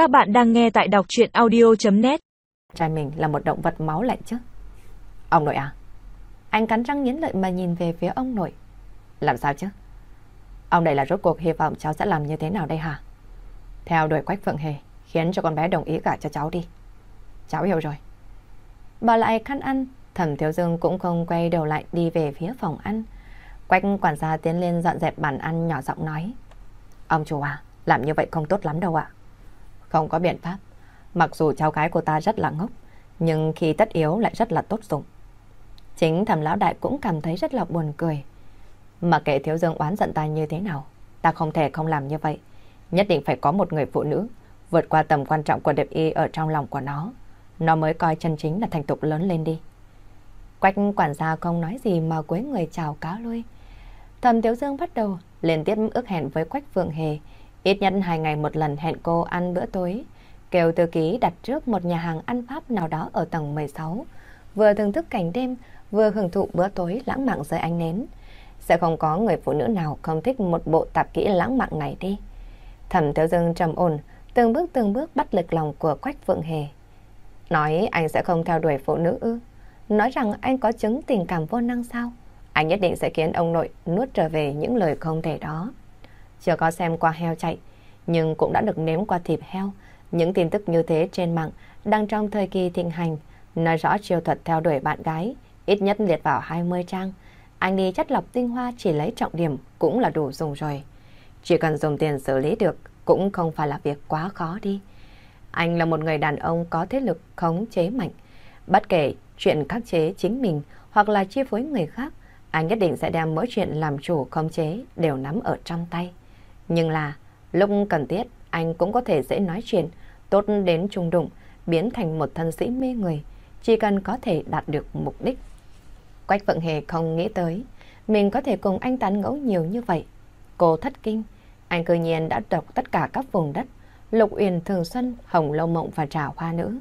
Các bạn đang nghe tại đọc chuyện audio.net Trai mình là một động vật máu lạnh chứ. Ông nội à? Anh cắn răng nghiến lợi mà nhìn về phía ông nội. Làm sao chứ? Ông đây là rốt cuộc hy vọng cháu sẽ làm như thế nào đây hả? Theo đuổi Quách Phượng Hề, khiến cho con bé đồng ý cả cho cháu đi. Cháu hiểu rồi. Bỏ lại khăn ăn, thẩm thiếu dương cũng không quay đầu lại đi về phía phòng ăn. Quách quản gia tiến lên dọn dẹp bàn ăn nhỏ giọng nói. Ông chủ à, làm như vậy không tốt lắm đâu ạ. Không có biện pháp. Mặc dù cháu gái của ta rất là ngốc, nhưng khi tất yếu lại rất là tốt dụng. Chính thẩm lão đại cũng cảm thấy rất là buồn cười. Mà kệ thiếu dương oán giận ta như thế nào, ta không thể không làm như vậy. Nhất định phải có một người phụ nữ vượt qua tầm quan trọng của đẹp y ở trong lòng của nó. Nó mới coi chân chính là thành tục lớn lên đi. Quách quản gia không nói gì mà quấy người chào cáo lui. Thẩm Tiếu Dương bắt đầu liên tiếp ước hẹn với Quách Phượng Hề. Ít nhất hai ngày một lần hẹn cô ăn bữa tối. Kêu thư ký đặt trước một nhà hàng ăn Pháp nào đó ở tầng 16. Vừa thưởng thức cảnh đêm, vừa hưởng thụ bữa tối lãng mạn dưới ánh nến. Sẽ không có người phụ nữ nào không thích một bộ tạp kỹ lãng mạn này đi. Thẩm Thiếu Dương trầm ổn, từng bước từng bước bắt lực lòng của Quách Phượng Hề. Nói anh sẽ không theo đuổi phụ nữ ư? Nói rằng anh có chứng tình cảm vô năng sao? Anh nhất định sẽ khiến ông nội nuốt trở về những lời không thể đó. Chưa có xem qua heo chạy, nhưng cũng đã được nếm qua thịt heo. Những tin tức như thế trên mạng đang trong thời kỳ thịnh hành, nói rõ chiêu thuật theo đuổi bạn gái, ít nhất liệt vào 20 trang. Anh đi chất lọc tinh hoa chỉ lấy trọng điểm cũng là đủ dùng rồi. Chỉ cần dùng tiền xử lý được cũng không phải là việc quá khó đi. Anh là một người đàn ông có thế lực khống chế mạnh. Bất kể chuyện khắc chế chính mình hoặc là chi phối người khác, anh nhất định sẽ đem mỗi chuyện làm chủ khống chế đều nắm ở trong tay. Nhưng là, lúc cần thiết, anh cũng có thể dễ nói chuyện, tốt đến trung đụng, biến thành một thân sĩ mê người, chỉ cần có thể đạt được mục đích. Quách Vận Hề không nghĩ tới, mình có thể cùng anh tán ngẫu nhiều như vậy. Cô thất kinh, anh cơ nhiên đã đọc tất cả các vùng đất, Lục Uyển Thường Xuân, Hồng Lâu Mộng và Trà Hoa Nữ.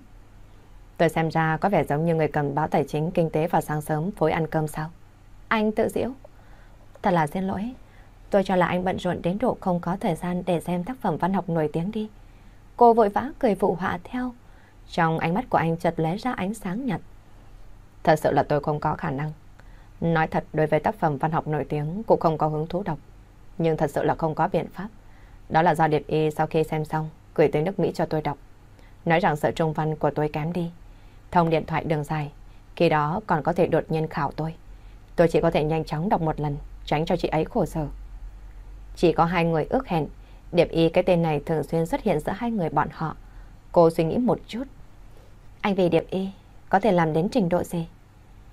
Tôi xem ra có vẻ giống như người cầm báo tài chính kinh tế vào sáng sớm phối ăn cơm sao. Anh tự diễu. Thật là xin lỗi. Tôi cho là anh bận rộn đến độ không có thời gian để xem tác phẩm văn học nổi tiếng đi. Cô vội vã cười phụ họa theo. Trong ánh mắt của anh chợt lóe ra ánh sáng nhạt. Thật sự là tôi không có khả năng. Nói thật đối với tác phẩm văn học nổi tiếng cũng không có hứng thú đọc. Nhưng thật sự là không có biện pháp. Đó là do Điệp Y sau khi xem xong gửi tới nước Mỹ cho tôi đọc. Nói rằng sợ trung văn của tôi kém đi. Thông điện thoại đường dài. Khi đó còn có thể đột nhiên khảo tôi. Tôi chỉ có thể nhanh chóng đọc một lần, tránh cho chị ấy khổ sở. Chỉ có hai người ước hẹn, Điệp Y cái tên này thường xuyên xuất hiện giữa hai người bọn họ. Cô suy nghĩ một chút. Anh về Điệp Y có thể làm đến trình độ gì?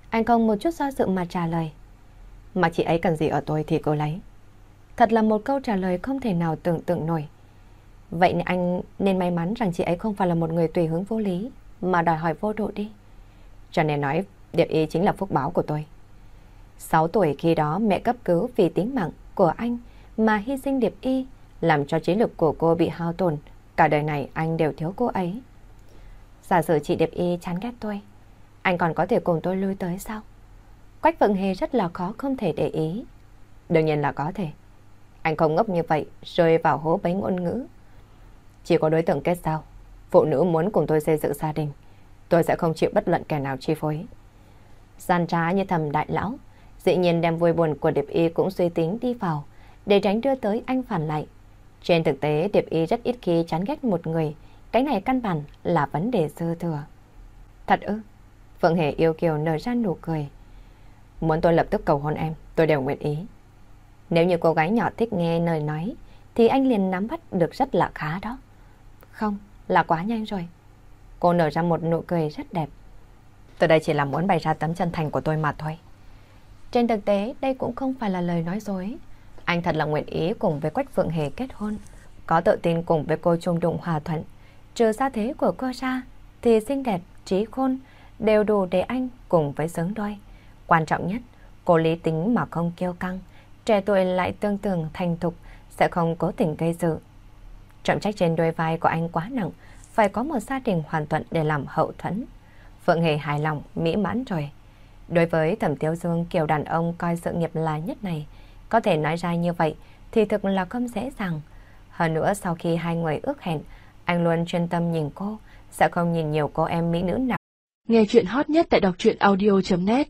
Anh không một chút do dự mà trả lời. Mà chị ấy cần gì ở tôi thì cô lấy. Thật là một câu trả lời không thể nào tưởng tượng nổi. Vậy nên anh nên may mắn rằng chị ấy không phải là một người tùy hứng vô lý, mà đòi hỏi vô độ đi. Cho nên nói, Điệp Y chính là phúc báo của tôi. 6 tuổi khi đó mẹ cấp cứu vì tính mạng của anh mà hy sinh Điệp Y, làm cho trí lực của cô bị hao tổn. Cả đời này anh đều thiếu cô ấy. Giả sử chị Điệp Y chán ghét tôi, anh còn có thể cùng tôi lui tới sao? Quách Phượng Hề rất là khó không thể để ý. Đương nhiên là có thể. Anh không ngốc như vậy, rơi vào hố bấy ngôn ngữ. Chỉ có đối tượng kết giao. Phụ nữ muốn cùng tôi xây dựng gia đình. Tôi sẽ không chịu bất luận kẻ nào chi phối. Gian trá như thầm đại lão, dĩ nhiên đem vui buồn của Điệp Y cũng suy tính đi vào, để tránh đưa tới anh phản lại. Trên thực tế, Điệp Y rất ít khi chán ghét một người, cái này căn bản là vấn đề dư thừa. Thật ư? Phượng Hề yêu kiều nở ra nụ cười. Muốn tôi lập tức cầu hôn em, tôi đều nguyện ý. Nếu như cô gái nhỏ thích nghe lời nói, thì anh liền nắm bắt được rất là khá đó. Không, là quá nhanh rồi. Cô nở ra một nụ cười rất đẹp. Tôi đây chỉ là muốn bày ra tấm chân thành của tôi mà thôi. Trên thực tế, đây cũng không phải là lời nói dối. Anh thật là nguyện ý cùng với Quách Phượng Hề kết hôn. Có tự tin cùng với cô chung đụng hòa thuận. Trừ xa thế của cô ra, thì xinh đẹp, trí khôn, đều đủ để anh cùng với sướng đôi. Quan trọng nhất, cô lý tính mà không kiêu căng, trẻ tuổi lại tương tưởng thành thục, sẽ không cố tình gây sự. Trọng trách trên đôi vai của anh quá nặng, phải có một gia đình hoàn thuận để làm hậu thuẫn. Phượng Hề hài lòng, mỹ mãn rồi. Đối với Thẩm Tiêu Dương kiểu đàn ông coi sự nghiệp là nhất này, có thể nói ra như vậy thì thực là không dễ dàng. Hơn nữa sau khi hai người ước hẹn, Anh luôn chuyên tâm nhìn cô, sẽ không nhìn nhiều cô em mỹ nữ nào. Nghe chuyện hot nhất tại đọc truyện audio.net